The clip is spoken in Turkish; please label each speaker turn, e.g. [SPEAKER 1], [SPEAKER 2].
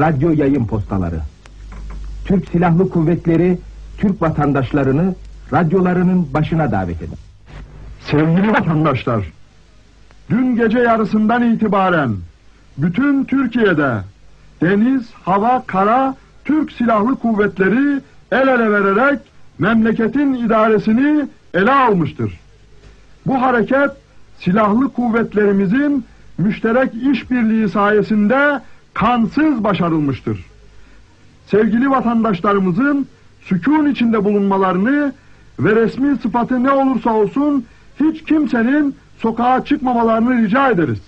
[SPEAKER 1] radyo yayın postaları. Türk Silahlı Kuvvetleri Türk vatandaşlarını radyolarının başına davet eder.
[SPEAKER 2] Sevgili vatandaşlar, dün gece yarısından itibaren bütün Türkiye'de deniz, hava, kara Türk Silahlı Kuvvetleri el ele vererek memleketin idaresini ele almıştır. Bu hareket silahlı kuvvetlerimizin müşterek işbirliği sayesinde kansız başarılmıştır. Sevgili vatandaşlarımızın sükun içinde bulunmalarını ve resmi sıfatı ne olursa olsun hiç kimsenin sokağa çıkmamalarını rica ederiz.